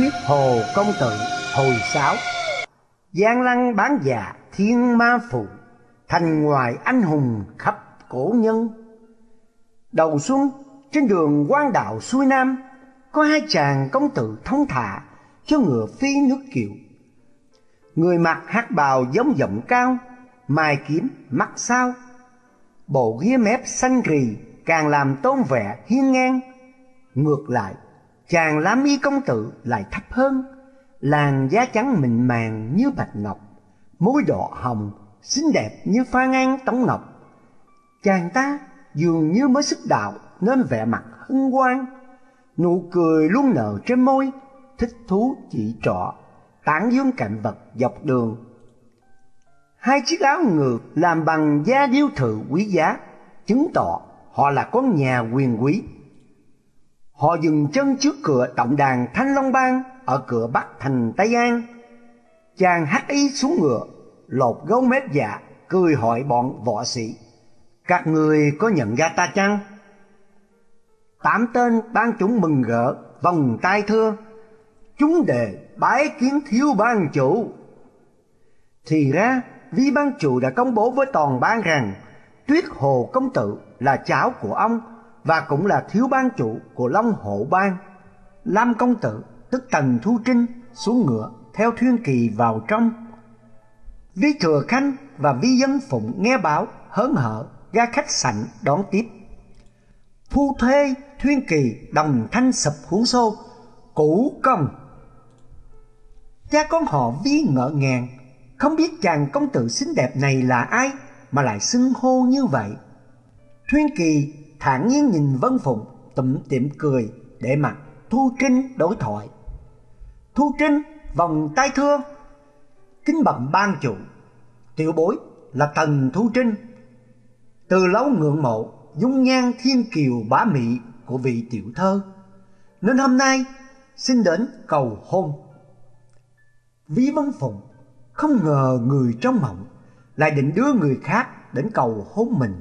thuyết hồ công tử hồi sáu giang lăng bán già thiên ma phụ, thành ngoài anh hùng khắp cổ nhân. Đầu xuân, trên đường quan đạo xuôi nam, có hai chàng công tử thông thả cho ngựa phi nước kiệu. Người mặc hát bào giống giọng cao, mài kiếm mắt sao. Bộ ghia mép xanh rì càng làm tôn vẻ hiên ngang. Ngược lại chàng lám y công tử lại thấp hơn. Làn da trắng mịn màng như bạch ngọc môi đỏ hồng, xinh đẹp như pha ngang tống ngọc. Chàng ta dường như mới sức đạo nên vẻ mặt hân hoan. Nụ cười luôn nở trên môi, thích thú chỉ trọ, tán dương cảnh vật dọc đường. Hai chiếc áo ngược làm bằng da điêu thự quý giá, chứng tỏ họ là con nhà quyền quý họ dừng chân trước cửa tổng đàn thanh long bang ở cửa bắc thành tây an. Chàng hắc y xuống ngựa, lột gấu mép dạ cười hỏi bọn võ sĩ, các người có nhận ra ta chăng? Tám tên ban chúng mừng rỡ, vòng tay thưa, chúng đề bái kiến thiếu ban chủ. Thì ra vi ban chủ đã công bố với toàn ban rằng tuyết hồ công tử là cháu của ông và cũng là thiếu ban chủ của long hộ ban lam công tử, tức tần thu trinh, xuống ngựa theo thuyên kỳ vào trong. Vi thừa khanh và vi dân phụng nghe báo, hớn hở, ra khách sảnh đón tiếp. Phu thuê thuyên kỳ đồng thanh sập huống xô, cũ công. Cha con họ vi ngỡ ngàng, không biết chàng công tử xinh đẹp này là ai mà lại xưng hô như vậy. Thuyên kỳ thản nhiên nhìn vân phụng tụm tiệm cười để mặt thu trinh đối thoại. Thu trinh vòng tay thưa, kính bẩm ban chủ, tiểu bối là tần thu trinh. Từ lâu ngưỡng mộ, dung nhan thiên kiều bá mị của vị tiểu thơ, nên hôm nay xin đến cầu hôn. Ví vân phụng không ngờ người trong mộng lại định đưa người khác đến cầu hôn mình.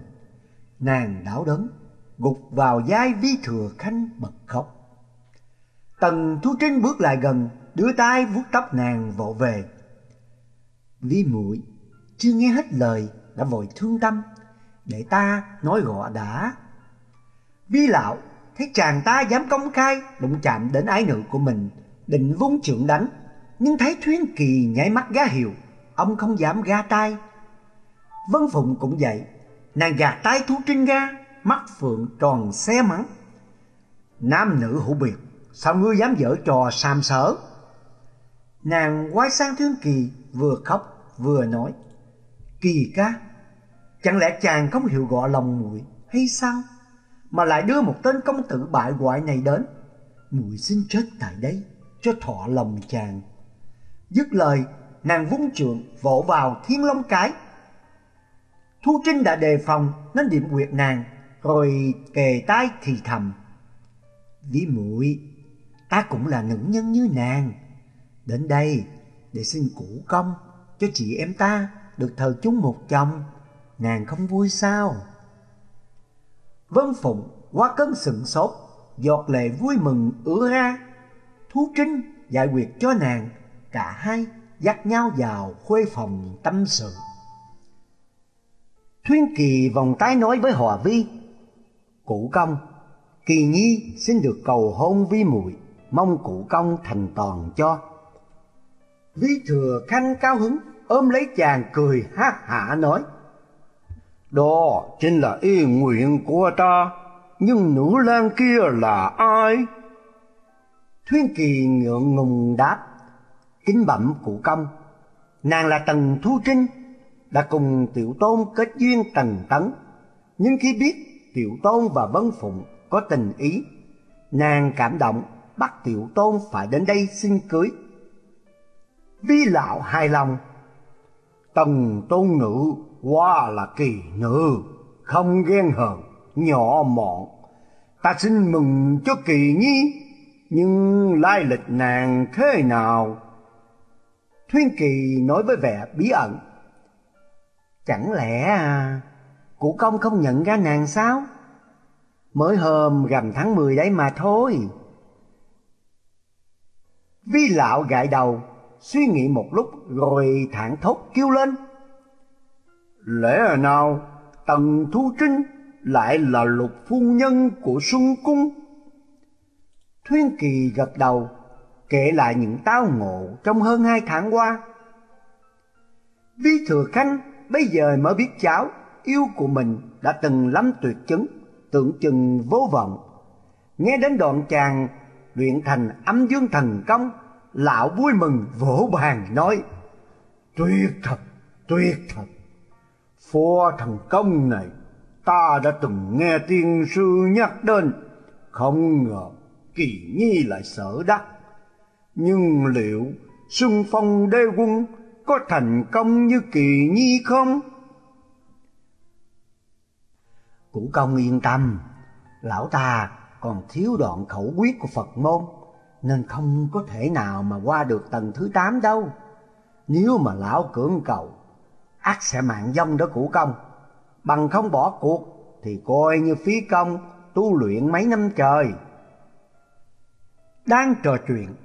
Nàng đảo đớn gục vào vai vi thừa khanh bật khóc. Tần thu trinh bước lại gần, đưa tay vuốt tóc nàng vỗ về. Vi muội, chưa nghe hết lời, đã vội thương tâm, để ta nói gọ đã. Vi lão, thấy chàng ta dám công khai, đụng chạm đến ái nữ của mình, định vung trượng đánh, nhưng thấy thuyên kỳ nhảy mắt gá hiệu, ông không dám ga tay. Vân phụng cũng vậy, nàng gạt tay thu trinh ra mắt phượng tròn xé mắng. Nam nữ hữu biệt, sao ngươi dám dở trò sàm sở nàng quái sang thương kỳ vừa khóc vừa nói, kỳ ca, chẳng lẽ chàng không hiểu gọi lòng muội hay sao? Mà lại đưa một tên công tử bại hoại này đến. Muội xin chết tại đây cho thọ lòng chàng. Dứt lời, nàng vung trượng vỗ vào thiên long cái. Thu trinh đã đề phòng nên điểm quyệt nàng rồi kề tai thì thầm ví muội, ta cũng là nữ nhân như nàng. Đến đây để xin củ công cho chị em ta được thờ chung một chồng. Nàng không vui sao? Vân phụng quá cơn sừng sốt, giọt lệ vui mừng ứa ra. Thú trinh giải quyết cho nàng, cả hai dắt nhau vào khuê phòng tâm sự. Thuyên kỳ vòng tay nói với hòa vi cụ công kỳ nhi xin được cầu hôn vi muội, mong cụ công thành toàn cho. Vi thừa khanh cao hứng, ôm lấy chàng cười ha hả nói đó chính là ý nguyện của ta, nhưng nữ lang kia là ai? Thuyên kỳ ngượng ngùng đáp, kính bẩm cụ công nàng là tần thu trinh, đã cùng tiểu tôn kết duyên tần tấn nhưng khi biết tiểu tôn và vân phụng có tình ý. Nàng cảm động bắt tiểu tôn phải đến đây xin cưới. Vi lão hài lòng. Tần tôn nữ quá là kỳ nữ không ghen hờn nhỏ mọn. Ta xin mừng cho kỳ nhi nhưng lai lịch nàng thế nào? Thuyên kỳ nói với vẻ bí ẩn. Chẳng lẽ à, cụ công không nhận ra nàng sao mới hôm rằm tháng 10 đấy mà thôi Vi lão gãi đầu, suy nghĩ một lúc rồi thẳng thốt kêu lên. Lẽ nào Tần Thu Trinh lại là lục phu nhân của Xuân Cung? Thuyên Kỳ gật đầu, kể lại những tao ngộ trong hơn hai tháng qua. Vi Thừa Khanh bây giờ mới biết cháu yêu của mình đã từng lắm tuyệt chứng, tưởng chừng vô vọng. Nghe đến đoạn chàng luyện thành âm dương thần công, lão vui mừng vỗ bàn nói: "Tuyệt thật, tuyệt thật. Phó thần công này ta đã từng nghe tiên sư nhắc đến, không ngờ kỳ nhi lại sở đắc. Nhưng liệu xung phong đế quân có thành công như kỳ nhi không? Cụ công yên tâm, lão ta còn thiếu đoạn khẩu quyết của Phật môn, nên không có thể nào mà qua được tầng thứ tám đâu. Nếu mà lão cưỡng cầu, ác sẽ mạng vong đó cụ công. Bằng không bỏ cuộc thì coi như phí công tu luyện mấy năm trời. Đang trò chuyện,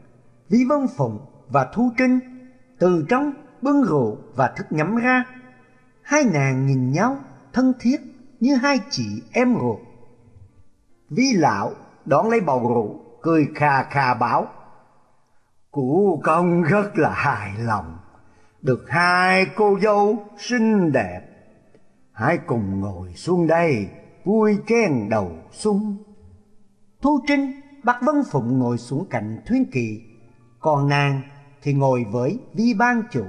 Lý Vân Phụng và Thu Trinh từ trong bưng rượu và thức nhắm ra. Hai nàng nhìn nhau thân thiết như hai chị em ruột. Vi lão đón lấy bầu rượu, cười kha kha bảo. Cụ công rất là hài lòng, được hai cô dâu xinh đẹp. Hãy cùng ngồi xuống đây, vui chen đầu sung. Thu Trinh Bác Vân Phụng ngồi xuống cạnh Thuyên Kỳ, còn nàng thì ngồi với Vi Ban Chủ.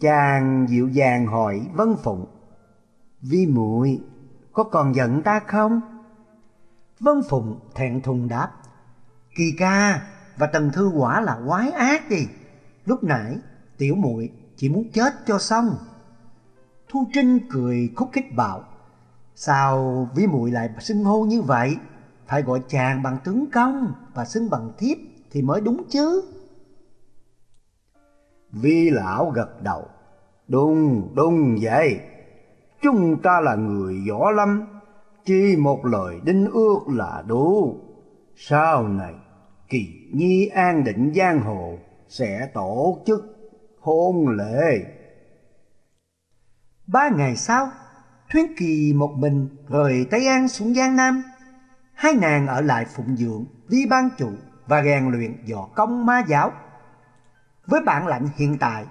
Chàng dịu dàng hỏi Vân Phụng, Vi muội có còn giận ta không? Vân Phụng thẹn thùng đáp, Kỳ ca và Tần Thư quả là quái ác đi. Lúc nãy tiểu muội chỉ muốn chết cho xong. Thu Trinh cười khúc khích bảo, Sao Vi muội lại xưng hô như vậy? Phải gọi chàng bằng tướng công và xưng bằng thiếp thì mới đúng chứ. Vi lão gật đầu, đúng, đúng vậy. Chúng ta là người võ lâm, chỉ một lời đinh ước là đủ. Sau này, kỳ nhi an định giang hồ sẽ tổ chức hôn lễ. Ba ngày sau, Thuyến Kỳ một mình rời Tây An xuống Giang Nam. Hai nàng ở lại phụng dưỡng vi ban chủ và rèn luyện võ công ma giáo. Với bản lãnh hiện tại,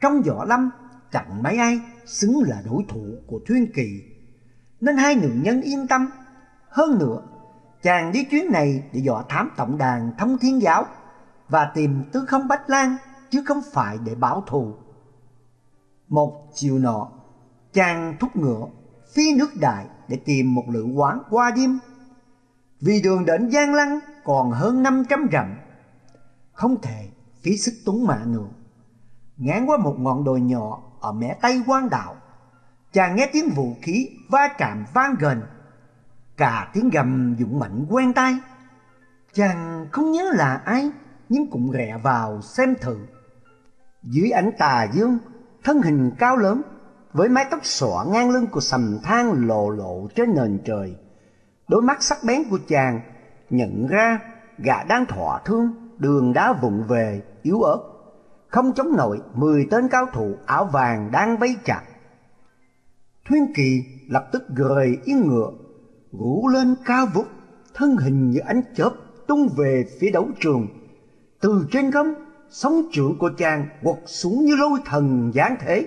trong võ lâm chẳng mấy ai xứng là đối thủ của Thuyên Kỳ. Nên hai nữ nhân yên tâm. Hơn nữa, chàng đi chuyến này để dò thám tổng đàn thông thiên giáo và tìm tư không Bách Lan chứ không phải để báo thù. Một chiều nọ, chàng thúc ngựa phi nước đại để tìm một lữ quán qua đêm. Vì đường đến Giang Lăng còn hơn 500 dặm, không thể phí sức tốn mạ nữa. Ngán qua một ngọn đồi nhỏ ở mé tây quan đạo, chàng nghe tiếng vũ khí va chạm vang gần, cả tiếng gầm dũng mạnh quen tai. Chàng không nhớ là ai, nhưng cũng rẽ vào xem thử. Dưới ánh tà dương, thân hình cao lớn với mái tóc xõa ngang lưng của sầm than lộ lộ trên nền trời. Đôi mắt sắc bén của chàng nhận ra gã đang thọ thương, đường đá vụng về, yếu ớt. Không chống nổi mười tên cao thủ áo vàng đang vây chặt. Thuyên Kỳ lập tức gời yên ngựa, rủ lên cao vút, thân hình như ánh chớp tung về phía đấu trường. Từ trên không, sóng trưởng của chàng quật xuống như lôi thần giáng thế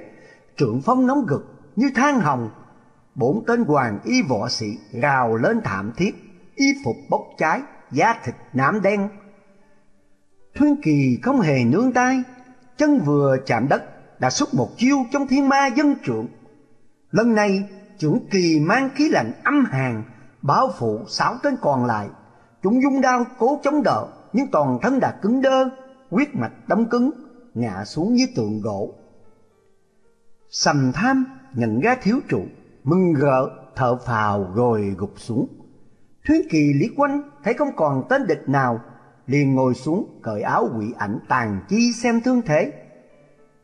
trượng phong nóng gực như than hồng bốn tên hoàng y võ sĩ rào lên thảm thiết y phục bốc cháy da thịt nám đen thuyên kỳ không hề nương tay. Chân vừa chạm đất đã xuất một chiêu trong thiên ma dân trượng lần này trưởng kỳ mang khí lạnh âm hàn bao phụ sáu tên còn lại. Chúng dung đao cố chống đỡ nhưng toàn thân đã cứng đơ huyết mạch đóng cứng ngã xuống dưới tượng gỗ. Sầm tham nhận ra thiếu trụ, mừng rỡ thở phào rồi gục xuống. Thuyên kỳ lý quanh thấy không còn tên địch nào, liền ngồi xuống cởi áo quỷ ảnh tàn chi xem thương thế.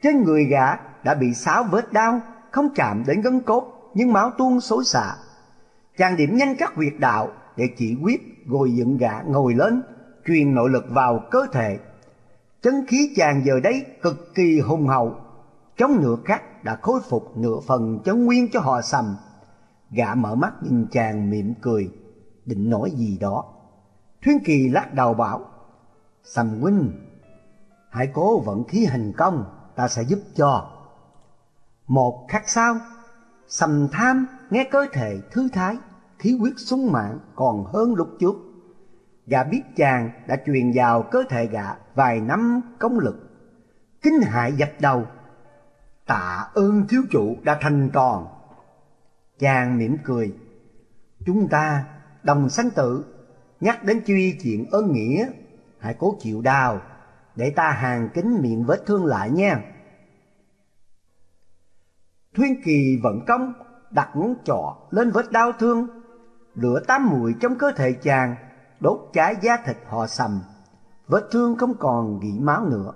Trên người gã đã bị sáu vết đau, không chạm đến gân cốt, nhưng máu tuôn xối xả. Chàng điểm nhanh các huyệt đạo để chỉ quyết rồi dựng gã ngồi lên, truyền nội lực vào cơ thể. Chân khí chàng giờ đây cực kỳ hùng hậu, trong nửa khắc đã khôi phục nửa phần chân nguyên cho họ sầm. Gã mở mắt nhìn chàng mỉm cười, định nói gì đó. Thuyên Kỳ lắc đầu bảo, Sầm huynh, hãy cố vận khí hành công, ta sẽ giúp cho. Một khắc sau, Sầm tham nghe cơ thể thư thái, khí huyết sung mãn còn hơn lúc trước. Gã biết chàng đã truyền vào cơ thể gã vài năm công lực. Kinh hại dập đầu, tạ ơn thiếu chủ đã thành tròn. Chàng mỉm cười, chúng ta đồng sanh tử, nhắc đến truy chuyện ơn nghĩa, hãy cố chịu đau, để ta hàng kính miệng vết thương lại nha. Thuyên Kỳ vận công đặt ngón trỏ lên vết đau thương, lửa tám mùi trong cơ thể chàng, đốt cháy da thịt họ sầm, vết thương không còn gỉ máu nữa.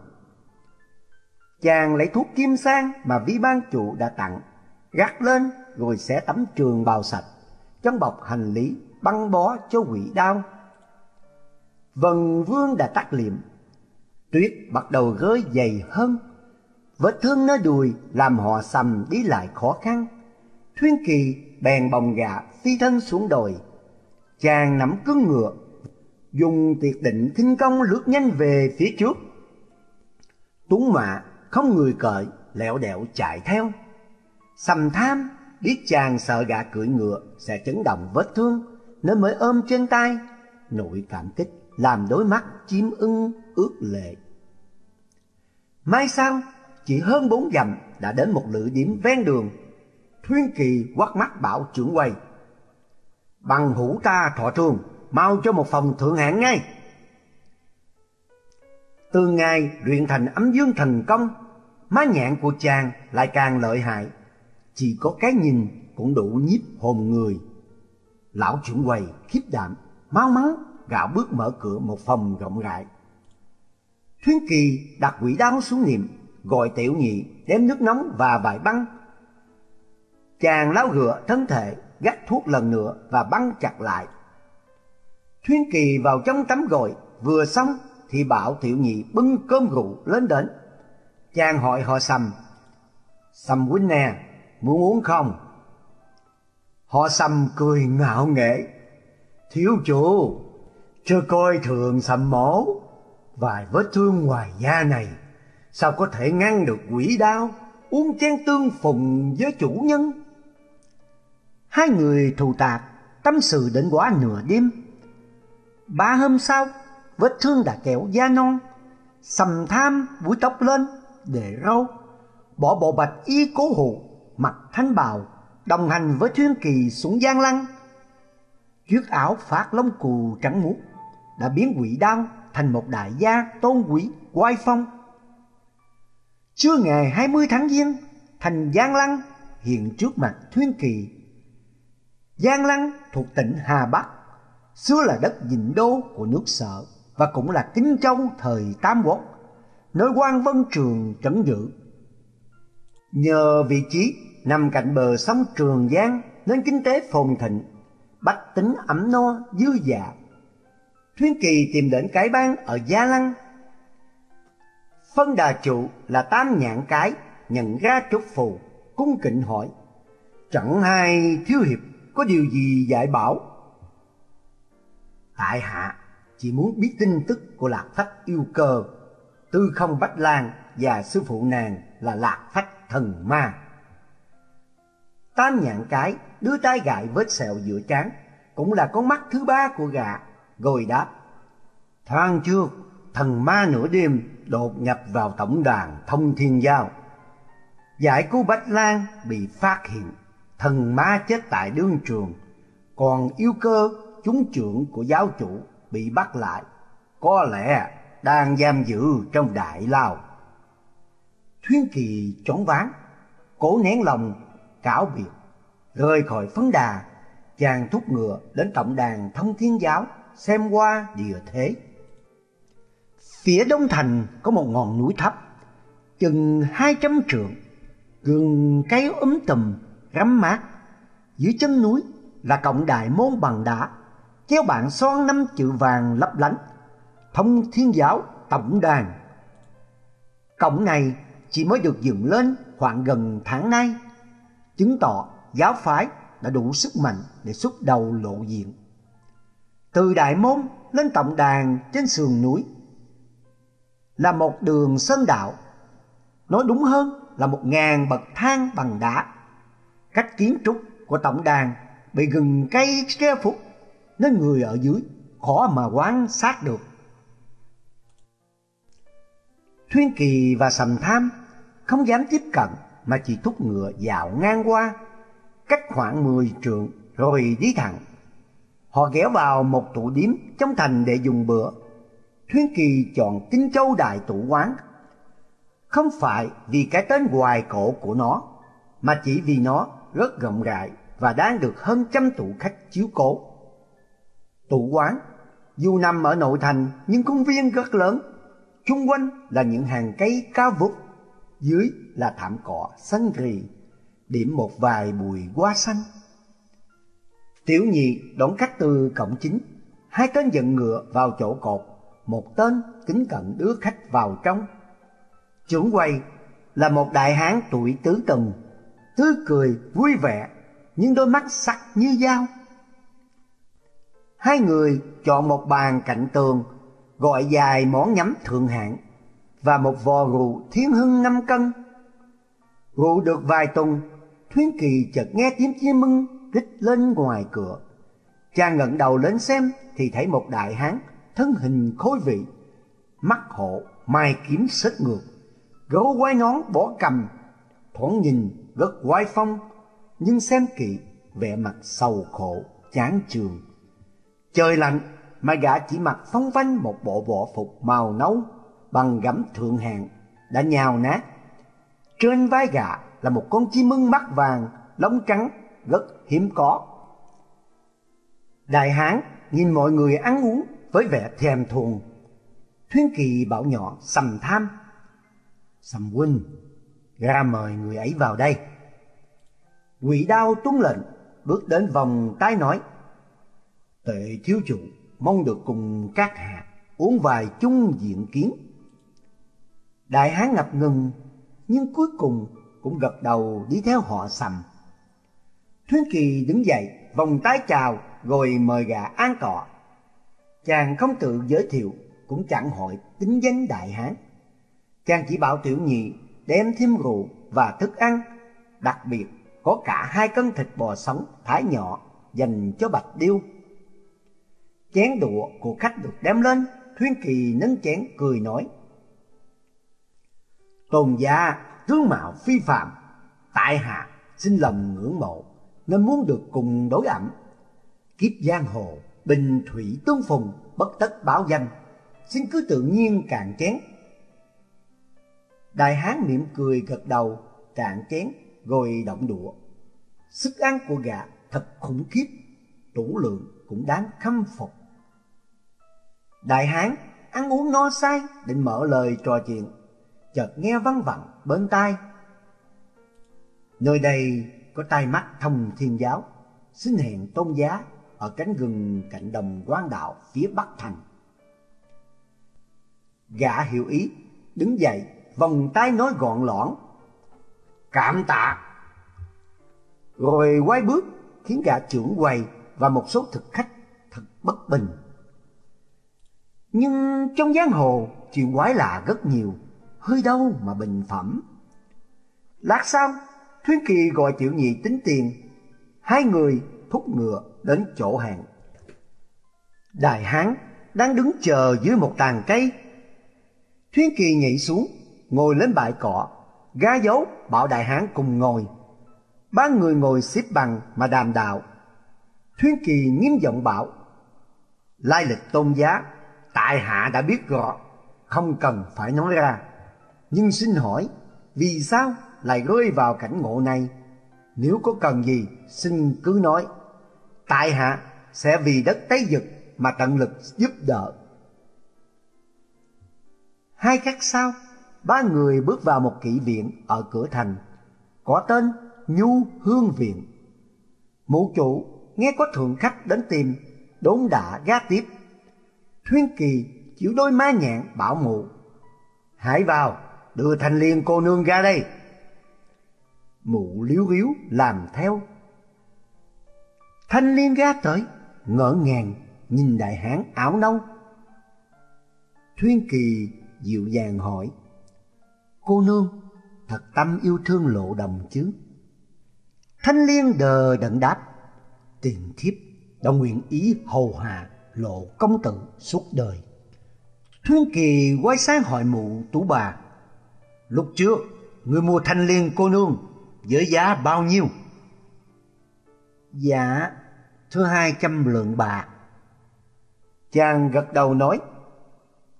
Chàng lấy thuốc kim sang mà vi ban chủ đã tặng, gắt lên rồi sẽ tấm trường bào sạch, trong bọc hành lý băng bó cho quỷ đau. Vần vương đã tắt liệm, tuyết bắt đầu rơi dày hơn, vết thương nơi đùi làm họ sầm đi lại khó khăn. Thuyên kỳ bèn bồng gạ phi thân xuống đồi, chàng nắm cứng ngựa, dùng tuyệt định khinh công lướt nhanh về phía trước. Tuấn mạ không người cởi, lẹo đẹo chạy theo. Sầm tham biết chàng sợ gã cưỡi ngựa sẽ chấn động vết thương, nên mới ôm trên tay, nội cảm kích làm đôi mắt chim ưng ướt lệ. Mai sau, chỉ hơn bốn dặm đã đến một lữ điểm ven đường. Thuyên Kỳ quắt mắt bảo trưởng quầy. Bằng hữu ta thọ trường, mau cho một phòng thượng hạng ngay. Từ ngày luyện thành ấm dương thành công, má nhạn của chàng lại càng lợi hại. Chỉ có cái nhìn cũng đủ nhiếp hồn người. Lão trưởng quầy khiếp đảm, mau mắn gạo bước mở cửa một phòng rộng rãi. Thuyến Kỳ đặt quỷ đao xuống niệm, gọi tiểu nhị đem nước nóng và vài băng. Chàng láo rửa thân thể, gắt thuốc lần nữa và băng chặt lại. Thuyến Kỳ vào trong tắm gội, vừa xong thì bảo tiểu nhị bưng cơm rượu lên đến. Chàng hỏi họ Sầm, Sầm huynh nè, muốn uống không? Họ Sầm cười ngạo nghễ, thiếu chủ, chưa coi thường Sầm mổ, vài vết thương ngoài da này, sao có thể ngăn được quỷ đao uống chén tương phùng với chủ nhân? Hai người thù tạc, tâm sự đến quá nửa đêm. Ba hôm sau, vết thương đã kéo da non, sầm tham búi tóc lên, để râu, bỏ bộ bạch y cố hộ, mặc thanh bào, đồng hành với thuyên kỳ xuống giang lăng. Chiếc áo phát lông cù trắng muốt đã biến quỷ đao thành một đại gia tôn quý, oai phong. Trưa ngày 20 tháng Giêng, thành Giang Lăng hiện trước mặt Thuyên Kỳ. Giang Lăng thuộc tỉnh Hà Bắc, xưa là đất dịnh đô của nước Sở và cũng là Kinh Châu thời Tam Quốc, nơi quan vân trường trấn giữ. Nhờ vị trí nằm cạnh bờ sông Trường Giang nên kinh tế phồn thịnh, bách tính ấm no dư dả Thuyên Kỳ tìm đến cái bang ở Gia Lăng. Phân đà trụ là tam nhạn cái, nhận ra trúc phù, cung kính hỏi. Chẳng hay thiếu hiệp có điều gì dạy bảo? Tại hạ chỉ muốn biết tin tức của lạc phách yêu cơ, tư không bách lan và sư phụ nàng là lạc phách thần ma. Tam nhạn cái đưa tay gại vết sẹo giữa trán, cũng là con mắt thứ ba của gã rồi đáp Thoáng trước thần ma nửa đêm đột nhập vào tổng đàn thông thiên giao. Giải cứu Bách Lan bị phát hiện, Thần ma chết tại đương trường. Còn yêu cơ, chúng trưởng của giáo chủ bị bắt lại. Có lẽ đang giam giữ trong đại lao. Thuyên kỳ chóng ván Cố nén lòng, cáo biệt, Rời khỏi phấn đà, Chàng thúc ngựa đến tổng đàn thông thiên giáo xem qua địa thế. Phía đông thành có một ngọn núi thấp, chừng hai trăm trượng, gừng cây ấm tùm, rắm mát. Dưới chân núi là cộng đại môn bằng đá, treo bảng son năm chữ vàng lấp lánh, thông thiên giáo tổng đàn. Cổng này chỉ mới được dựng lên khoảng gần tháng nay, chứng tỏ giáo phái đã đủ sức mạnh để xuất đầu lộ diện. Từ đại môn lên tổng đàn trên sườn núi là một đường sơn đạo, nói đúng hơn là một ngàn bậc thang bằng đá. Cách kiến trúc của tổng đàn bị gừng cây che phục nên người ở dưới khó mà quan sát được. Thuyên Kỳ và Sầm Tham không dám tiếp cận mà chỉ thúc ngựa dạo ngang qua, cách khoảng 10 trượng rồi đi thẳng. Họ ghé vào một tủ điếm trong thành để dùng bữa. Thuyên Kỳ chọn kinh Châu Đại Tủ Quán, không phải vì cái tên hoài cổ của nó, mà chỉ vì nó rất rộng rãi và đang được hơn trăm tủ khách chiếu cố. Tủ quán dù nằm ở nội thành nhưng công viên rất lớn, chung quanh là những hàng cây cao vút, dưới là thảm cỏ xanh rì, điểm một vài bụi hoa xanh. Tiểu nhị đón khách từ cổng chính, hai tên dẫn ngựa vào chỗ cột, một tên kính cận đưa khách vào trong. Trưởng quầy là một đại hán tuổi tứ tuần, tươi cười vui vẻ, nhưng đôi mắt sắc như dao. Hai người chọn một bàn cạnh tường, gọi dài món nhắm thượng hạng và một vò rượu thiên hưng năm cân. Rượu được vài tuần, Thuyên Kỳ chợt nghe tiếng chim mưng rít lên ngoài cửa. Chàng ngẩng đầu lên xem thì thấy một đại hán thân hình khối vị, mắt hộ, mai kiếm xếp ngược, gấu quai nón bỏ cầm, thoáng nhìn rất oai phong, nhưng xem kỹ vẻ mặt sầu khổ, chán trường. Trời lạnh mà gã chỉ mặc phong vanh một bộ võ phục màu nâu bằng gấm thượng hạng đã nhào nát. Trên vai gã là một con chim mưng mắt vàng, lông trắng rất hiếm có. Đại hán nhìn mọi người ăn uống với vẻ thèm thuồng. Thuyên Kỳ bảo nhỏ sầm tham. Sầm huynh, ra mời người ấy vào đây. Quỷ đao tuân lệnh, bước đến vòng tay nói. Tệ thiếu chủ, mong được cùng các hạ uống vài chung diện kiến. Đại hán ngập ngừng, nhưng cuối cùng cũng gật đầu đi theo họ sầm. Thuyên Kỳ đứng dậy, vòng tay chào rồi mời gã an tọa. Chàng không tự giới thiệu, cũng chẳng hỏi tính danh đại hán. Chàng chỉ bảo tiểu nhị đem thêm rượu và thức ăn, đặc biệt có cả hai cân thịt bò sống thái nhỏ dành cho Bạch Điêu. Chén đũa của khách được đem lên, Thuyên Kỳ nâng chén cười nói. Tôn gia tướng mạo phi phạm, tại hạ xin lòng ngưỡng mộ, nên muốn được cùng đối ẩm. Kiếp giang hồ, bình thủy tương phùng, bất tất báo danh, xin cứ tự nhiên cạn chén. Đại hán mỉm cười gật đầu, cạn chén, rồi động đũa. Sức ăn của gã thật khủng khiếp, tủ lượng cũng đáng khâm phục. Đại hán ăn uống no say, định mở lời trò chuyện, chợt nghe văng vẳng bên tai. Nơi đây có tai mắt thông thiên giáo, xin hẹn tôn giá ở cánh rừng cạnh đồng quan đạo phía bắc thành. Gã hiểu ý, đứng dậy, vòng tay nói gọn lõn. Cảm tạ. Rồi quay bước, khiến gã trưởng quầy và một số thực khách thật bất bình. Nhưng trong giang hồ, chuyện quái lạ rất nhiều, hơi đâu mà bình phẩm. Lát sau, Thuyến Kỳ gọi tiểu nhị tính tiền, hai người thúc ngựa đến chỗ hàng. Đại hán đang đứng chờ dưới một tàn cây. Thuyến Kỳ nhảy xuống, ngồi lên bãi cỏ, gá dấu bảo đại hán cùng ngồi. Ba người ngồi xếp bằng mà đàm đạo. Thuyến Kỳ nghiêm giọng bảo, lai lịch tôn giá, tại hạ đã biết rõ, không cần phải nói ra. Nhưng xin hỏi, vì sao lại rơi vào cảnh ngộ này? Nếu có cần gì, xin cứ nói. Tại hạ sẽ vì đất Tây Dực mà tận lực giúp đỡ. Hai khắc sau, ba người bước vào một kỹ viện ở cửa thành, có tên Nhu Hương Viện. Mụ chủ nghe có thượng khách đến tìm, đốn đã gá tiếp. Thuyên Kỳ chiếu đôi má nhạn bảo mụ hãy vào đưa thanh liên cô nương ra đây mụ liếu yếu làm theo. Thanh liên ra tới, ngỡ ngàng nhìn đại hán áo nâu. Thuyên kỳ dịu dàng hỏi, cô nương, thật tâm yêu thương lộ đồng chứ? Thanh liên đờ đẫn đáp, tiền thiếp đã nguyện ý hầu hạ lộ công tử suốt đời. Thuyên kỳ quay sang hỏi mụ tú bà, lúc trước, người mua thanh liên cô nương với giá bao nhiêu? Dạ thưa hai trăm lượng bạc. Chàng gật đầu nói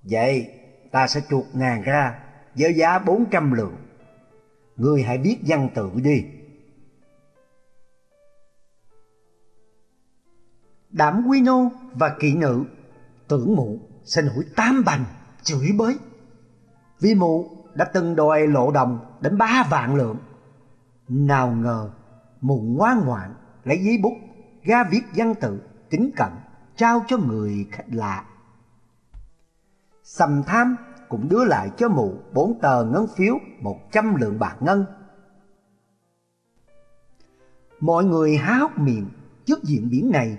vậy ta sẽ chuột ngàn ra với giá bốn trăm lượng. Ngươi hãy biết văn tự đi. Đám quy nô và kỵ nữ tưởng mụ sẽ nổi tam bành chửi bới. Vì mụ đã từng đòi lộ đồng đến ba vạn lượng nào ngờ mụ ngoan ngoãn lấy giấy bút ra viết văn tự, kính cẩn, trao cho người khách lạ. Sầm tham cũng đưa lại cho mụ bốn tờ ngân phiếu một trăm lượng bạc ngân. Mọi người há hốc miệng trước diễn biến này.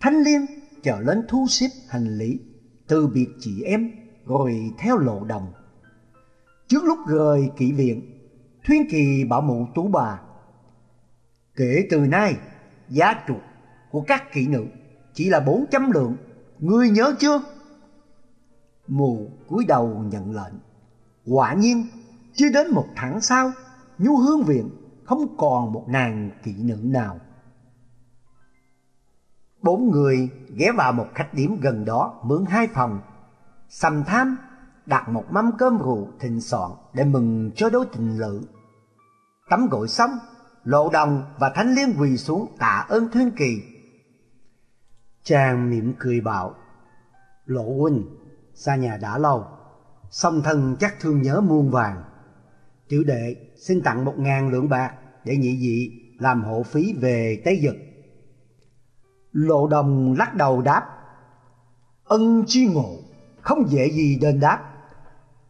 Thanh liên chờ lên thu xếp hành lý, từ biệt chị em, rồi theo lộ đồng. Trước lúc rời kỵ viện thuyên kỳ bảo mụ tú bà. Kể từ nay, giá trục của các kỹ nữ chỉ là bốn trăm lượng. Ngươi nhớ chưa? Mù cúi đầu nhận lệnh. Quả nhiên, chưa đến một tháng sau, nhu hương viện không còn một nàng kỹ nữ nào. Bốn người ghé vào một khách điểm gần đó mướn hai phòng, sầm tham đặt một mâm cơm rượu thịnh soạn để mừng cho đối tình lữ. Tắm gội xong, lộ đồng và thánh liên quỳ xuống tạ ơn thuyên kỳ. Chàng mỉm cười bảo, lộ huynh, xa nhà đã lâu, song thân chắc thương nhớ muôn vàng. Tiểu đệ, xin tặng một ngàn lượng bạc để nhị dị làm hộ phí về tế dực lộ đồng lắc đầu đáp, ân chi ngộ, không dễ gì đền đáp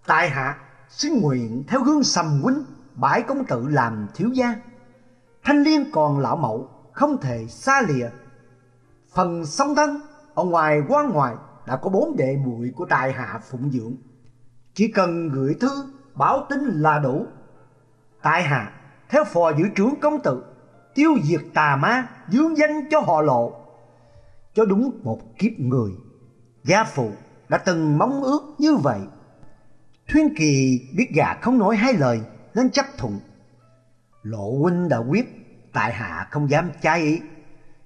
tại hạ, xin nguyện theo gương sầm huynh bãi công tử làm thiếu gia. Thanh liên còn lão mẫu không thể xa lìa. Phần song thân, ở ngoài quan ngoài, đã có bốn đệ muội của tài hạ phụng dưỡng. Chỉ cần gửi thư, báo tin là đủ. Tại hạ, theo phò giữ trưởng công tử, tiêu diệt tà ma, dương danh cho họ lộ. Cho đúng một kiếp người, gia phụ đã từng mong ước như vậy thuyên kỳ biết gà không nói hai lời, nên chấp thuận. Lộ huynh đã quyết, tại hạ không dám trái ý.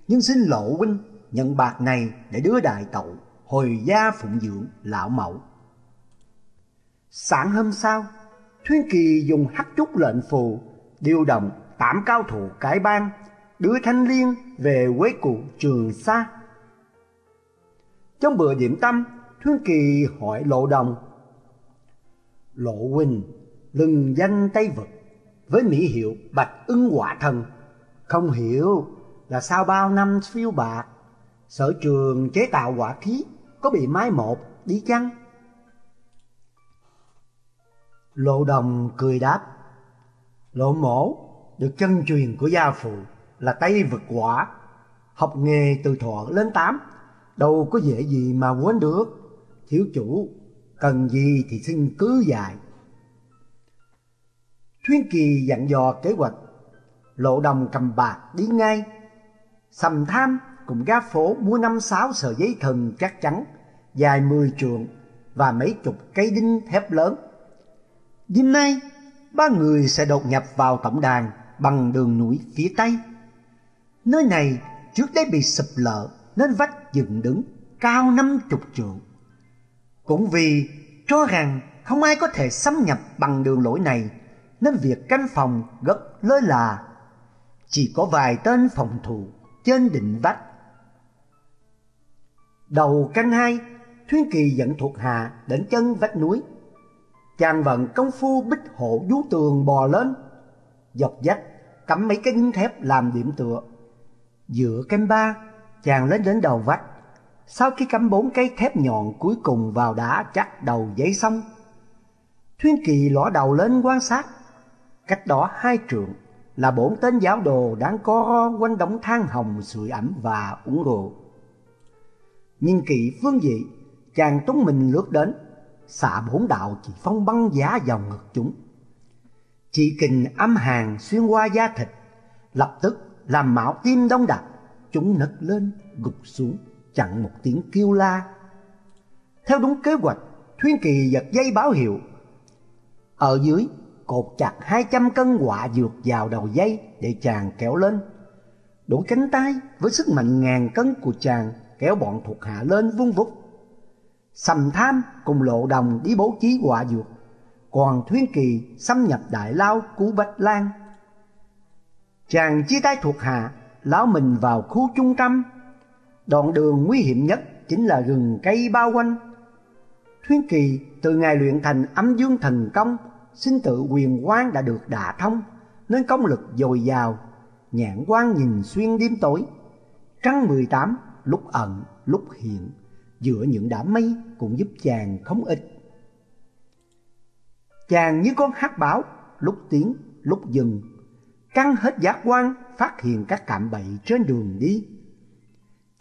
Nhưng xin lộ huynh nhận bạc này để đưa đại tẩu hồi gia phụng dưỡng lão mẫu. Sáng hôm sau, thuyên kỳ dùng hắc trúc lệnh phù, điều động tám cao thủ cải bang, đưa thanh liên về quế cụ trường sa. Trong bữa điểm tâm, thuyên kỳ hỏi lộ đồng lộ huynh lừng danh tây vực với mỹ hiệu bạch ưng quả thần. Không hiểu là sau bao năm phiêu bạc sở trường chế tạo quả khí có bị mái một đi chăng? Lộ đồng cười đáp, lộ mổ, được chân truyền của gia phụ là tây vực quả, học nghề từ thọ lên tám, đâu có dễ gì mà quên được. Thiếu chủ cần gì thì xin cứ dạy thuyên kỳ dặn dò kế hoạch lộ đồng cầm bạc đi ngay sầm tham cùng gác phố mua năm sáu sợi giấy thần chắc chắn dài mười trượng và mấy chục cây đinh thép lớn. Đêm nay, ba người sẽ đột nhập vào tổng đàn bằng đường núi phía Tây. Nơi này trước đây bị sụp lở nên vách dựng đứng cao năm chục trượng. Cũng vì cho rằng không ai có thể xâm nhập bằng đường lối này nên việc canh phòng rất lơi là. Chỉ có vài tên phòng thủ trên đỉnh vách Đầu canh hai, Thuyên Kỳ dẫn thuộc hạ đến chân vách núi. Chàng vận công phu bích hộ vú tường bò lên, dọc dách cắm mấy cái đinh thép làm điểm tựa. Giữa canh ba, chàng lên đến đầu vách, sau khi cắm bốn cây thép nhọn cuối cùng vào đá chắc đầu giấy xong. Thuyên Kỳ ló đầu lên quan sát, cách đó hai trượng là bốn tên giáo đồ đang co ro quanh đống than hồng sưởi ẩm và uống rượu. Nhìn kỹ phương dị, chàng tuấn mình lướt đến, xạ bốn đạo chỉ phong băng giá vào ngực chúng. Chỉ kình âm hàng xuyên qua da thịt, lập tức làm mạo tim đông đặc, chúng nứt lên, gục xuống, chặn một tiếng kêu la. Theo đúng kế hoạch, Thuyên Kỳ giật dây báo hiệu. Ở dưới, cột chặt hai trăm cân quả dược vào đầu dây để chàng kéo lên. đủ cánh tay với sức mạnh ngàn cân của chàng kéo bọn thuộc hạ lên vung vút. Sầm tham cùng lộ đồng đi bố trí quả dược, còn Thuyên Kỳ xâm nhập đại lao cứu Bạch Lan. Chàng chia tay thuộc hạ, lão mình vào khu trung tâm. Đoạn đường nguy hiểm nhất chính là rừng cây bao quanh. Thuyên Kỳ từ ngày luyện thành âm dương thần công, sinh tự quyền quang đã được đả thông, nên công lực dồi dào, nhãn quan nhìn xuyên đêm tối. Trăng 18 lúc ẩn lúc hiện giữa những đám mây cũng giúp chàng không ít chàng như con hát báo lúc tiến lúc dừng căng hết giác quan phát hiện các cạm bẫy trên đường đi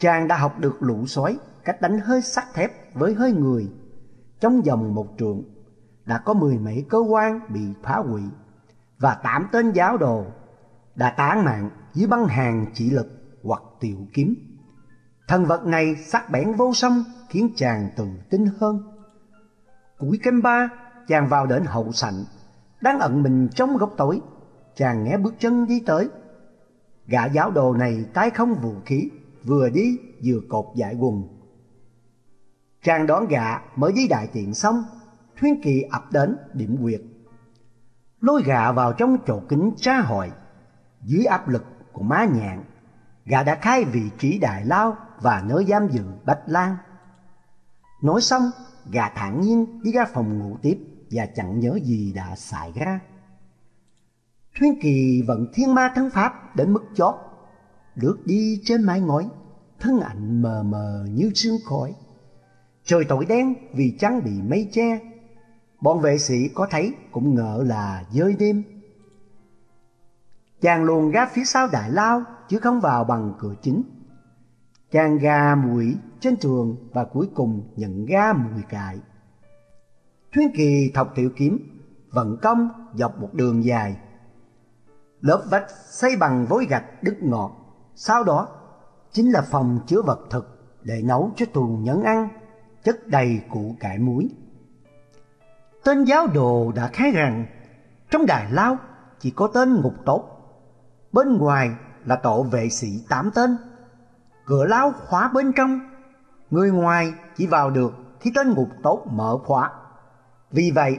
chàng đã học được lũ sói cách đánh hơi sắt thép với hơi người trong vòng một trường đã có mười mấy cơ quan bị phá hủy và tám tên giáo đồ đã tán mạng dưới băng hàng chỉ lực hoặc tiểu kiếm Thần vật này sắc bén vô song khiến chàng tự tin hơn. Cuối canh ba, chàng vào đến hậu sảnh, đang ẩn mình trong góc tối. Chàng nghe bước chân đi tới. Gã giáo đồ này tay không vũ khí, vừa đi vừa cột dại quần. Trang đón gạ mới với đại tiện xong, Thuyên Kỳ ập đến điểm quyệt. Lôi gạ vào trong chỗ kính tra hỏi, dưới áp lực của má nhạn, gạ đã khai vị trí đại lao và nơi giam giữ Bạch Lan. Nói xong, gà thản nhiên đi ra phòng ngủ tiếp và chẳng nhớ gì đã xảy ra. Thuyên Kỳ vận thiên ma thân pháp đến mức chót, lướt đi trên mái ngói, thân ảnh mờ mờ như sương khói. Trời tối đen vì trắng bị mây che, bọn vệ sĩ có thấy cũng ngỡ là dơi đêm. Chàng luồn ra phía sau đại lao chứ không vào bằng cửa chính chàng gà mũi trên trường và cuối cùng nhận ra mùi cại. Thuyên Kỳ thọc tiểu kiếm, vận công dọc một đường dài. Lớp vách xây bằng vối gạch đứt ngọt, sau đó chính là phòng chứa vật thực để nấu cho tù nhẫn ăn, chất đầy củ cải muối. Tên giáo đồ đã khai rằng trong đài lao chỉ có tên ngục tốt, bên ngoài là tổ vệ sĩ tám tên cửa lao khóa bên trong, người ngoài chỉ vào được khi tên ngục tốt mở khóa. Vì vậy,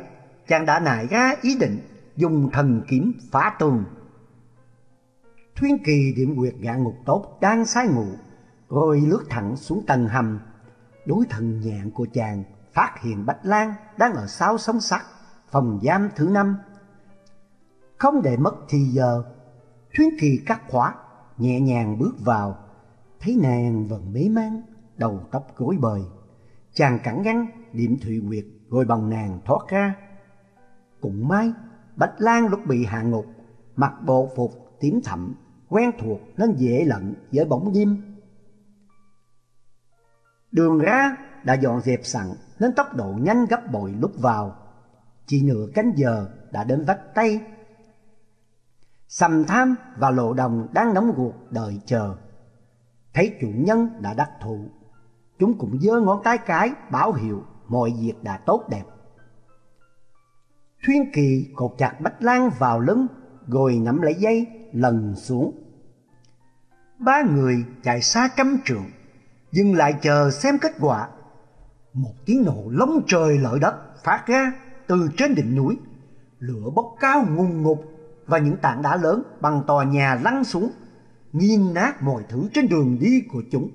chàng đã nảy ra ý định dùng thần kiếm phá tường. Thuyên kỳ điểm quyệt gạ ngục tốt đang say ngủ, rồi lướt thẳng xuống tầng hầm. Đối thần nhạn của chàng phát hiện Bạch Lan đang ở sau sống sắt, phòng giam thứ năm. Không để mất thì giờ, Thuyên kỳ cắt khóa, nhẹ nhàng bước vào thấy nàng vẫn mế mang, đầu tóc rối bời. Chàng cẳng ngăn điểm thụy quyệt rồi bằng nàng thoát ra. Cũng may, Bạch Lan lúc bị hạ ngục, mặc bộ phục tím thẳm quen thuộc nên dễ lận với bóng diêm Đường ra đã dọn dẹp sẵn nên tốc độ nhanh gấp bội lúc vào. Chỉ nửa cánh giờ đã đến vách tay. Sầm tham và lộ đồng đang nóng ruột đợi chờ. Thấy chủ nhân đã đắc thụ, chúng cũng giơ ngón tay cái báo hiệu mọi việc đã tốt đẹp. Thuyên kỳ cột chặt Bách Lan vào lưng, rồi nắm lấy dây lần xuống. Ba người chạy xa trăm trượng, dừng lại chờ xem kết quả. Một tiếng nổ lóng trời lở đất phát ra từ trên đỉnh núi, lửa bốc cao ngùng ngục và những tảng đá lớn bằng tòa nhà lăn xuống nghiền nát mọi thứ trên đường đi của chúng.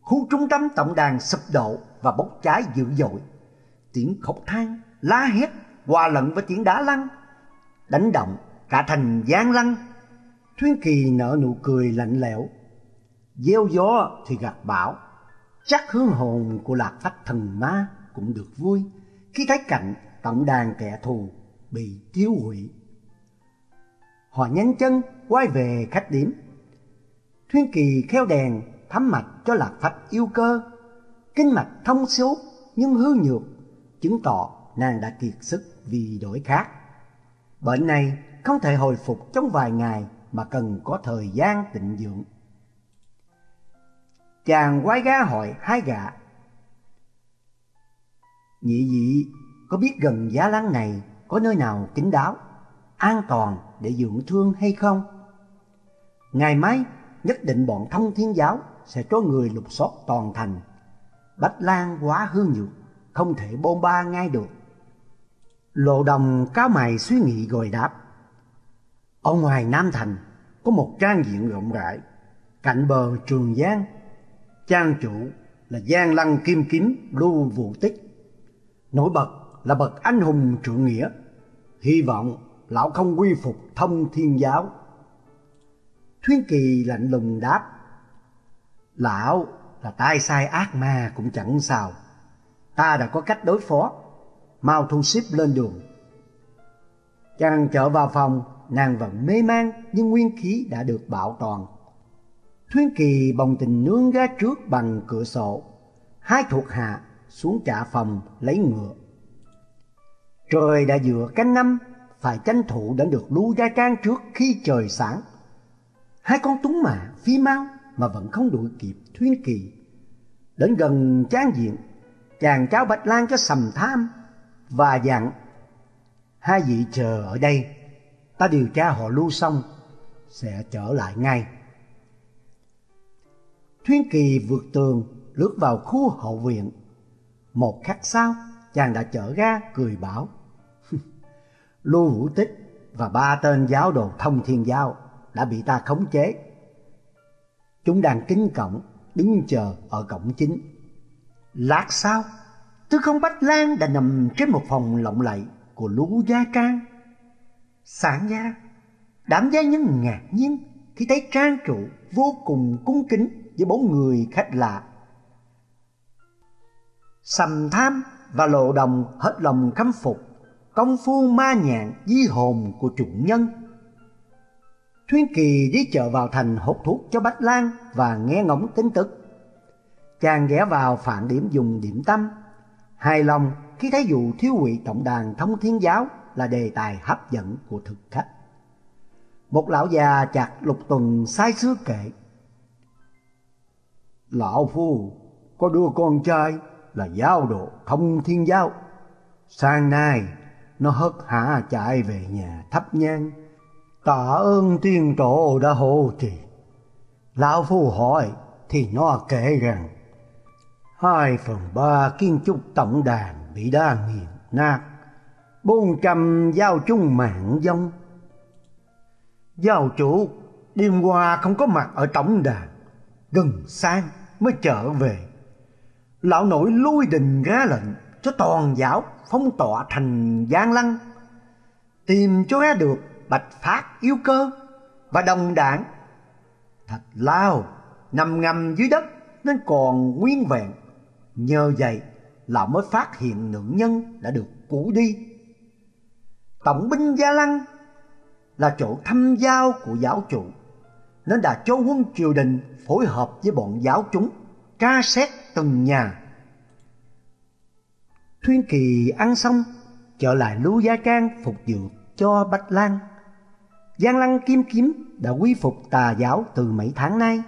Khu trung tâm tổng đàn sụp đổ và bốc cháy dữ dội. Tiếng khóc than, la hét, hòa lẫn với tiếng đá lăn, đánh động cả thành giang lăng. Thuyên Kỳ nở nụ cười lạnh lẽo, gieo gió thì gặt bão. chắc hương hồn của lạc phách thần ma cũng được vui khi thấy cảnh tổng đàn kẻ thù bị tiêu hủy. Họ nhanh chân quay về khách điểm. Thuyên Kỳ kheo đèn thắm mạch cho lạc phách yêu cơ, kinh mạch thông số nhưng hư nhược, chứng tỏ nàng đã kiệt sức vì đổi khác. Bệnh này không thể hồi phục trong vài ngày mà cần có thời gian tịnh dưỡng. Chàng quái gá hỏi hai gạ, Nhị dị có biết gần giá lăng này có nơi nào kín đáo, an toàn để dưỡng thương hay không? Ngày mai nhất định bọn thông thiên giáo sẽ cho người lục soát toàn thành. Bách Lan quá hư nhược, không thể bôn ba ngay được. Lộ đồng cao mày suy nghĩ rồi đáp. Ở ngoài Nam Thành có một trang diện rộng rãi, cạnh bờ Trường Giang. Trang chủ là Giang Lăng Kim Kiếm Lưu Vũ Tích. Nổi bật là bậc anh hùng trượng nghĩa. Hy vọng lão không quy phục thông thiên giáo. Thuyên Kỳ lạnh lùng đáp. Lão là tai sai ác ma cũng chẳng sao. Ta đã có cách đối phó. Mau thu xếp lên đường. Chàng trở vào phòng, nàng vẫn mê man nhưng nguyên khí đã được bảo toàn. Thuyên Kỳ bồng tình nương ra trước bằng cửa sổ. Hai thuộc hạ xuống trả phòng lấy ngựa. Trời đã dựa canh năm, phải tranh thủ đến được lưu gia trang trước khi trời sáng. Hai con túng mã phi mau mà vẫn không đuổi kịp Thuyên Kỳ. Đến gần trang diện, chàng cháu bạch lan cho sầm tham và dặn hai vị chờ ở đây, ta điều tra họ lưu xong sẽ trở lại ngay. Thuyên Kỳ vượt tường lướt vào khu hậu viện. Một khắc sau, chàng đã chở ra cười bảo. Lưu vũ Tích và ba tên giáo đồ thông thiên giáo đã bị ta khống chế. Chúng đang kính cổng, đứng chờ ở cổng chính. Lát sau, tư không Bách Lan đã nằm trên một phòng lộng lẫy của Lũ Gia Trang sản gia đảm gia nhân ngạc nhiên khi thấy trang trụ vô cùng cung kính với bốn người khách lạ. Sầm tham và lộ đồng hết lòng khâm phục công phu ma nhạn di hồn của chủ nhân. Thuyên Kỳ với chợ vào thành hút thuốc cho Bách Lan và nghe ngóng tin tức. Chàng ghé vào phản điểm dùng điểm tâm, hài lòng khi thấy vụ thiếu quỷ tổng đàn thông thiên giáo là đề tài hấp dẫn của thực khách. Một lão già chặt lục tuần sai xứ kể. Lão phu, có đứa con trai là giáo độ thông thiên giáo. Sáng nay nó hất hả chạy về nhà thắp nhang tạ ơn tiên tổ đã hộ trì lão phu hỏi thì nó kể rằng, hai phần ba kiến trúc tổng đàn bị đa nghiền nát bốn trăm giao chung mạng dông giao chủ đêm qua không có mặt ở tổng đàn gần sáng mới trở về lão nội lui đình ra lệnh cho toàn giáo phong tỏa thành Giang Lăng, tìm cho ra được Bạch Phát yêu cơ và đồng đảng. Thạch Lao nằm ngầm dưới đất nên còn nguyên vẹn. Nhờ vậy, lão mới phát hiện nữ nhân đã được cũ đi. Tổng binh Gia Lăng là chỗ thăm giao của giáo chủ, nên đã cho quân triều đình phối hợp với bọn giáo chúng tra xét từng nhà Thuyên Kỳ ăn xong, trở lại Lưu Gia Trang phục dược cho Bạch Lan. Giang Lăng Kim Kiếm đã quy phục tà giáo từ mấy tháng nay,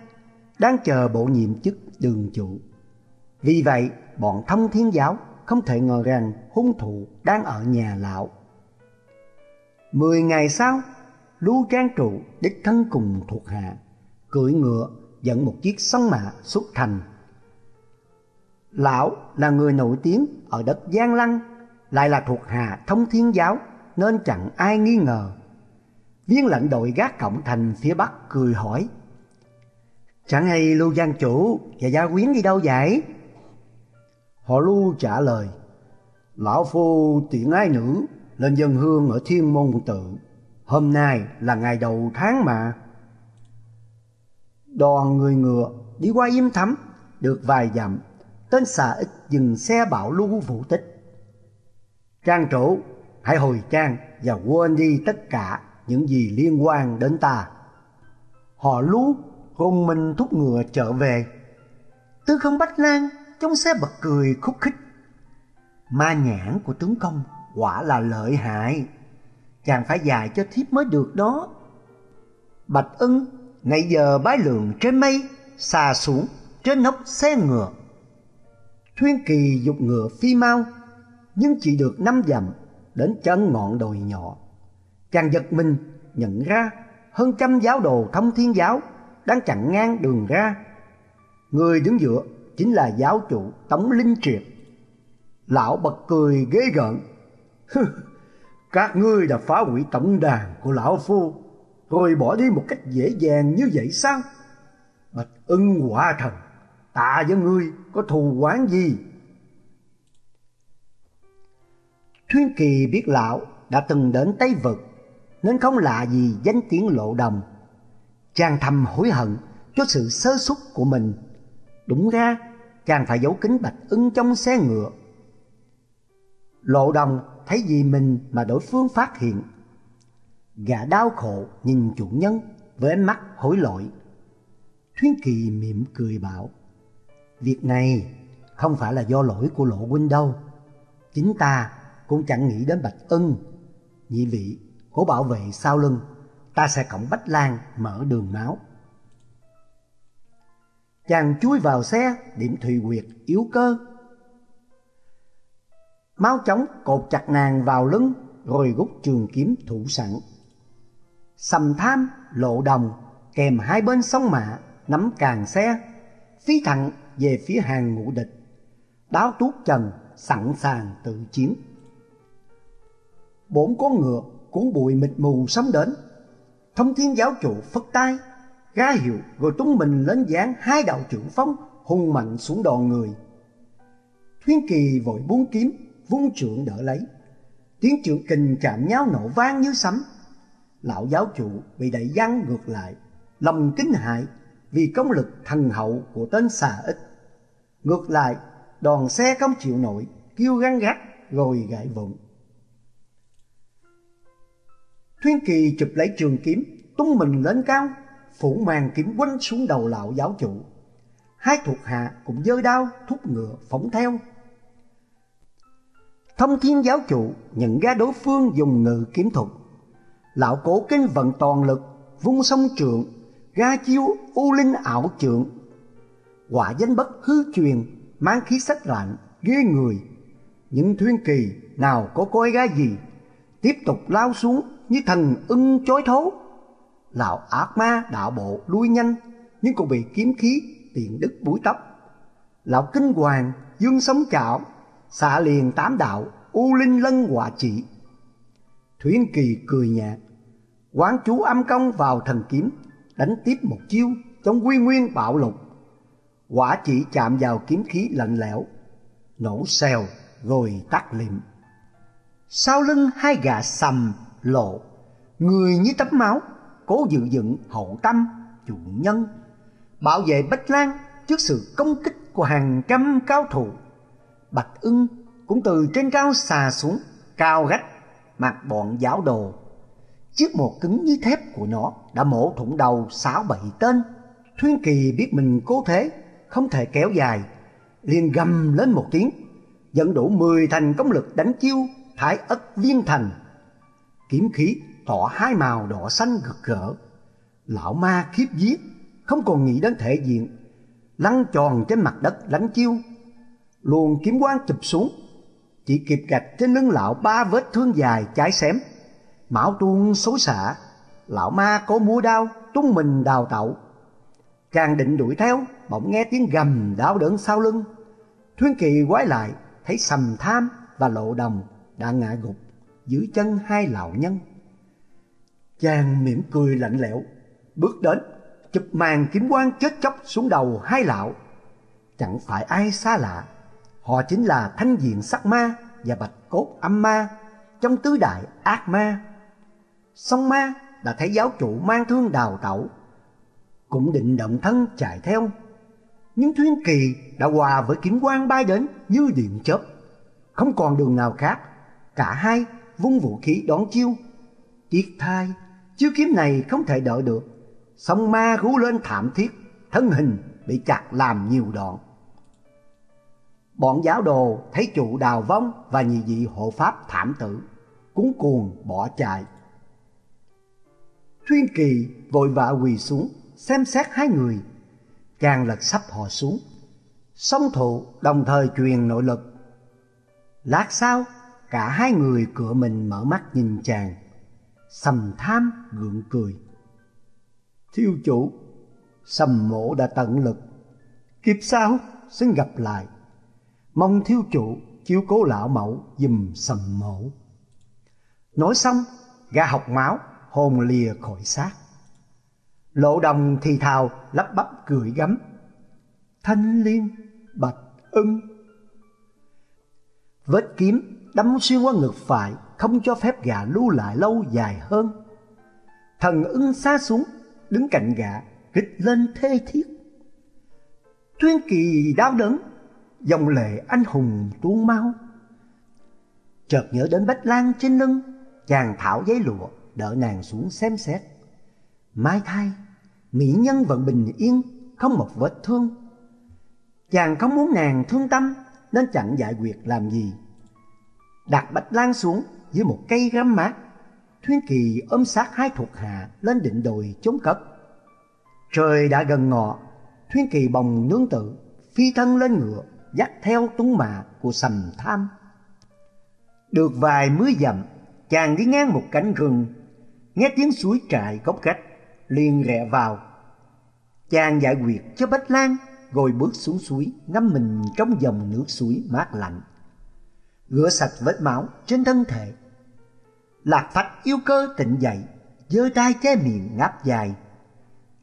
đang chờ bộ nhiệm chức đường chủ. Vì vậy, bọn thông thiên giáo không thể ngờ rằng hung thủ đang ở nhà lão. Mười ngày sau, Lưu Trang Trụ đích thân cùng thuộc hạ, cưỡi ngựa dẫn một chiếc sông mã xuất thành Lão là người nổi tiếng ở đất Giang Lăng, lại là thuộc hạ thông thiên giáo nên chẳng ai nghi ngờ. Viên lệnh đội gác cổng thành phía bắc cười hỏi. Chẳng hay Lưu Giang Chủ và gia quyến đi đâu vậy? Họ Lưu trả lời. Lão phu tiện ái nữ lên dân hương ở thiên môn tự. Hôm nay là ngày đầu tháng mà. Đoàn người ngựa đi qua im thắm được vài dặm tên xà ít dừng xe bảo lưu vũ tích. Trang chủ, hãy hồi trang và quên đi tất cả những gì liên quan đến ta. Họ lú cùng mình thúc ngựa trở về. Tư không Bách Lan trong xe bật cười khúc khích. Ma nhãn của tướng công quả là lợi hại. Chàng phải dài cho thiếp mới được đó. Bạch ưng nãy giờ bái lượng trên mây, xà xuống trên nóc xe ngựa. Thuyên kỳ dục ngựa phi mau, nhưng chỉ được năm dặm đến chân ngọn đồi nhỏ. Chàng giật mình nhận ra hơn trăm giáo đồ thông thiên giáo đang chặn ngang đường ra. Người đứng giữa chính là giáo chủ Tống Linh Triệt. Lão bật cười ghê gợn. Các ngươi đã phá hủy tổng đàn của lão phu, rồi bỏ đi một cách dễ dàng như vậy sao? Bạch ưng quả thần, tạ với ngươi có thù quán gì? Thuyên Kỳ biết lão đã từng đến Tây Vực, nên không lạ gì danh tiếng lộ đồng. Chàng thầm hối hận cho sự sơ suất của mình. Đúng ra, chàng phải giấu kính bạch ưng trong xe ngựa. Lộ đồng thấy gì mình mà đối phương phát hiện. Gã đau khổ nhìn chủ nhân với ánh mắt hối lỗi. Thuyến Kỳ mỉm cười bảo, Việc này không phải là do lỗi của Lộ huynh đâu. Chính ta cũng chẳng nghĩ đến Bạch Ân. Nhị vị cố bảo vệ sau lưng, ta sẽ cổng Bách Lan mở đường máu. Chàng chui vào xe, điểm thùy quyệt yếu cơ. Máu chóng cột chặt nàng vào lưng, rồi rút trường kiếm thủ sẵn. Sầm tham, lộ đồng, kèm hai bên sông mạ, nắm càng xe, phi thẳng về phía hàng ngũ địch. Đáo tuốt trần, sẵn sàng tự chiến. Bốn con ngựa cuốn bụi mịt mù sắm đến. Thông thiên giáo chủ phất tay, ra hiệu rồi tung mình lên dáng hai đạo trưởng phong hung mạnh xuống đòn người. Thuyên kỳ vội buông kiếm, vung trượng đỡ lấy. Tiếng trượng kình chạm nhau nổ vang như sấm. Lão giáo chủ bị đẩy văng ngược lại, lòng kinh hại vì công lực thần hậu của tên xà ích. Ngược lại, đoàn xe không chịu nổi, kêu găng gắt rồi gãy vụn. Thuyên Kỳ chụp lấy trường kiếm, tung mình lên cao, phủ màn kiếm quanh xuống đầu lão giáo chủ. Hai thuộc hạ cũng giơ đao, thúc ngựa phóng theo. Thông thiên giáo chủ nhận ra đối phương dùng ngự kiếm thuật. Lão cố kinh vận toàn lực, vung sông trượng, ra chiêu u linh ảo trượng. Quả danh bất hư truyền, mang khí sắc lạnh, ghê người. Những Thuyên Kỳ nào có coi ra gì, tiếp tục lao xuống như thần ưng chối thố. Lão ác ma đạo bộ lui nhanh nhưng cũng bị kiếm khí tiện đứt búi tóc. Lão kinh hoàng dương sống chảo xạ liền tám đạo u linh lân quả trị. Thuyên kỳ cười nhạt quán chú âm công vào thần kiếm đánh tiếp một chiêu trong quy nguyên bạo lục. Quả chỉ chạm vào kiếm khí lạnh lẽo, nổ xèo rồi tắt liệm. Sau lưng hai gà sầm lộ, người như tấm máu, cố dự dựng hậu tâm chủ nhân, bảo vệ Bách Lan trước sự công kích của hàng trăm cao thủ. Bạch ưng cũng từ trên cao xà xuống, cao gách, mặt bọn giáo đồ. Chiếc một cứng như thép của nó đã mổ thủng đầu sáu bảy tên. Thuyên Kỳ biết mình cố thế, không thể kéo dài, liền gầm lên một tiếng, dẫn đủ mười thành công lực đánh chiêu thái ất viên thành kiếm khí tỏ hai màu đỏ xanh gực gỡ. Lão ma khiếp giết, không còn nghĩ đến thể diện, lăn tròn trên mặt đất đánh chiêu. Luồng kiếm quang chụp xuống, chỉ kịp gạch trên lưng lão ba vết thương dài cháy xém. Máu tuôn xối xả, lão ma có múa đao, tung mình đào tẩu. Chàng định đuổi theo, bỗng nghe tiếng gầm đau đớn sau lưng. Thuyên kỳ quái lại, thấy sầm tham và lộ đồng đã ngã gục dưới chân hai lão nhân. Chàng mỉm cười lạnh lẽo, bước đến, chụp màn kiếm quang chết chóc xuống đầu hai lão. Chẳng phải ai xa lạ, họ chính là thanh diện sắc ma và bạch cốt âm ma trong tứ đại ác ma. Song ma đã thấy giáo chủ mang thương đào tẩu, cũng định động thân chạy theo. Nhưng Thuyên Kỳ đã hòa với kiếm quang bay đến như điện chớp. Không còn đường nào khác, cả hai vung vũ khí đón chiêu. Tiếc thai, chiêu kiếm này không thể đỡ được. song ma rú lên thảm thiết, thân hình bị chặt làm nhiều đoạn. Bọn giáo đồ thấy chủ đào vong và nhị dị hộ pháp thảm tử, cuốn cuồng bỏ chạy. Thuyên Kỳ vội vã quỳ xuống, xem xét hai người. Chàng lật sắp họ xuống. Song thụ đồng thời truyền nội lực. Lát sau, cả hai người cửa mình mở mắt nhìn chàng. Sầm tham gượng cười. thiêu chủ, sầm mộ đã tận lực. Kịp sao, xin gặp lại. Mong thiếu chủ chiếu cố lão mẫu dùm sầm mẫu Nói xong, gà học máu hồn lìa khỏi xác. Lộ đồng thì thào lắp bắp cười gắm. Thanh liên bạch ưng. Vết kiếm đâm xuyên qua ngực phải không cho phép gà lưu lại lâu dài hơn. Thần ưng xa xuống đứng cạnh gã rít lên thê thiết. Tuyên kỳ đau đớn, dòng lệ anh hùng tuôn mau. Chợt nhớ đến Bách Lan trên lưng, chàng thảo giấy lụa đỡ nàng xuống xem xét. Mai thai, mỹ nhân vẫn bình yên, không một vết thương. Chàng không muốn nàng thương tâm nên chẳng giải quyết làm gì. Đặt Bạch Lan xuống dưới một cây gắm mát, Thuyên Kỳ ôm sát hai thuộc hạ lên đỉnh đồi chống cất. Trời đã gần ngọ, Thuyên Kỳ bồng nương tự, phi thân lên ngựa, dắt theo tuấn mạ của sầm tham. Được vài mươi dặm, chàng đi ngang một cánh rừng nghe tiếng suối trại góc cách liền rẽ vào. Chàng giải quyết cho bách lan rồi bước xuống suối ngâm mình trong dòng nước suối mát lạnh. Rửa sạch vết máu trên thân thể. Lạc phách yêu cơ tỉnh dậy giơ tay che miệng ngáp dài.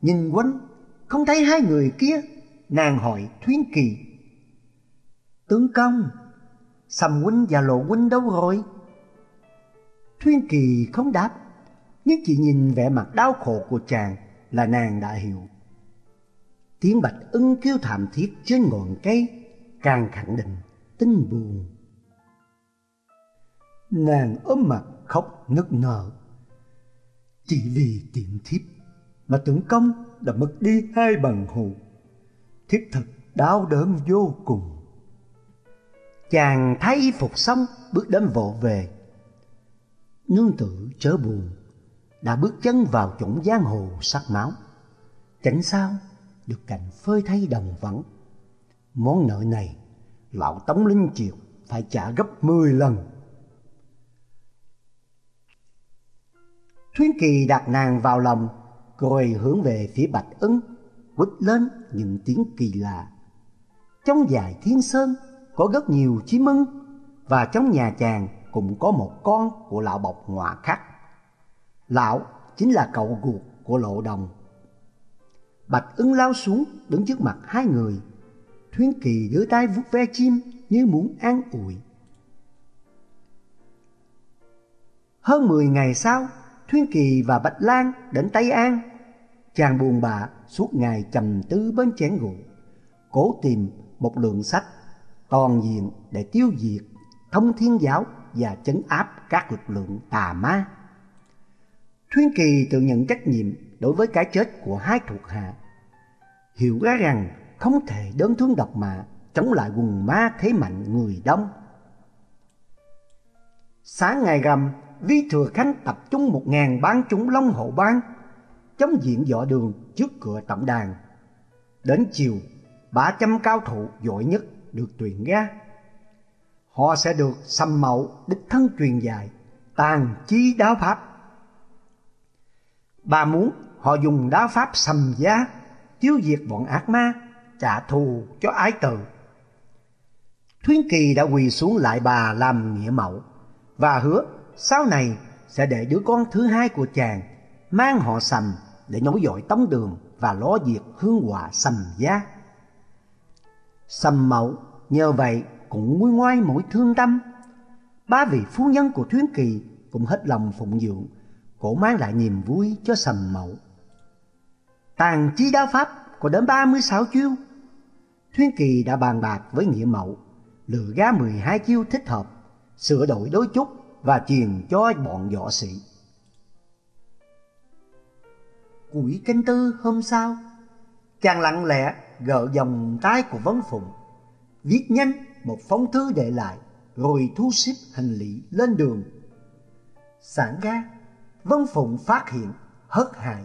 Nhìn quanh không thấy hai người kia nàng hỏi thuyến kỳ tướng công sầm huynh và lộ huynh đâu rồi thuyên kỳ không đáp, nhưng chị nhìn vẻ mặt đau khổ của chàng là nàng đã hiểu. Tiếng bạch ưng kêu thảm thiết trên ngọn cây, càng khẳng định tin buồn. Nàng ôm mặt khóc nức nở. Chỉ vì tiện thiếp mà tưởng công đã mất đi hai bằng hữu. Thiếp thật đau đớn vô cùng. Chàng thay y phục xong bước đến vội về. Nương tử chớ buồn đã bước chân vào chủng giang hồ sắc máu. Chẳng sao được cảnh phơi thay đồng vắng. Món nợ này lão Tống Linh Triều phải trả gấp 10 lần. Thuyên Kỳ đặt nàng vào lòng, rồi hướng về phía Bạch Ưng, quýt lên những tiếng kỳ lạ. Trong dài thiên sơn có rất nhiều chí mưng và trong nhà chàng cũng có một con của lão bọc ngọa khắc. Lão chính là cậu ruột của lộ đồng. Bạch ưng lao xuống đứng trước mặt hai người. Thuyến kỳ đưa tay vuốt ve chim như muốn an ủi. Hơn 10 ngày sau, Thuyên Kỳ và Bạch Lan đến Tây An. Chàng buồn bã suốt ngày trầm tư bên chén rượu, cố tìm một lượng sách toàn diện để tiêu diệt thông thiên giáo và chấn áp các lực lượng tà ma. Thuyên Kỳ tự nhận trách nhiệm đối với cái chết của hai thuộc hạ. Hiểu ra rằng không thể đơn thương độc mã chống lại quần ma thế mạnh người đông. Sáng ngày rằm, Vi Thừa Khánh tập trung một ngàn bán chúng Long Hộ Ban chống diện dọ đường trước cửa tổng đàn. Đến chiều, ba trăm cao thủ giỏi nhất được truyền ra. Họ sẽ được xăm mậu đích thân truyền dạy, tàn chi đáo pháp Bà muốn họ dùng đáo pháp sầm giá, tiêu diệt bọn ác ma, trả thù cho ái tử. Thuyên Kỳ đã quỳ xuống lại bà làm nghĩa mẫu và hứa sau này sẽ để đứa con thứ hai của chàng mang họ sầm để nối dõi tống đường và ló diệt hương hòa sầm giá. Sầm mậu nhờ vậy cũng nguôi ngoai mỗi thương tâm. Ba vị phu nhân của Thuyến Kỳ cũng hết lòng phụng dưỡng cổ mang lại niềm vui cho sầm mậu. Tàn chi đao pháp có đến 36 chiêu. Thuyên Kỳ đã bàn bạc với Nghĩa Mậu, lựa gá 12 chiêu thích hợp, sửa đổi đối chút và truyền cho bọn võ sĩ. Quỷ canh tư hôm sau, chàng lặng lẽ gỡ dòng tay của Vấn Phụng, viết nhanh một phong thư để lại, rồi thu xếp hành lý lên đường. Sẵn ra, Vân Phụng phát hiện hất hại,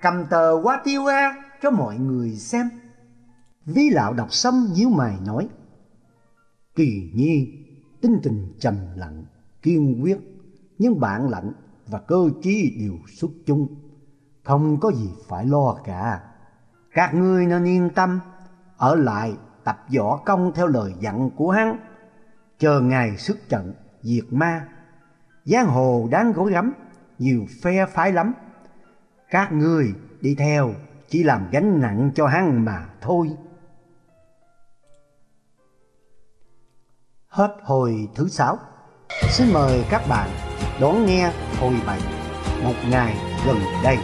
cầm tờ qua tiêu ra cho mọi người xem. Vi lão đọc xong nhíu mày nói, Kỳ nhi, tinh tình trầm lặng, kiên quyết, nhưng bản lãnh và cơ chí đều xuất chung, không có gì phải lo cả. Các ngươi nên yên tâm, ở lại tập võ công theo lời dặn của hắn, chờ ngày xuất trận diệt ma. Giang hồ đáng gối gắm, nhiều phe phái lắm. Các ngươi đi theo chỉ làm gánh nặng cho hắn mà thôi. Hết hồi thứ sáu. Xin mời các bạn đón nghe hồi bảy một ngày gần đây.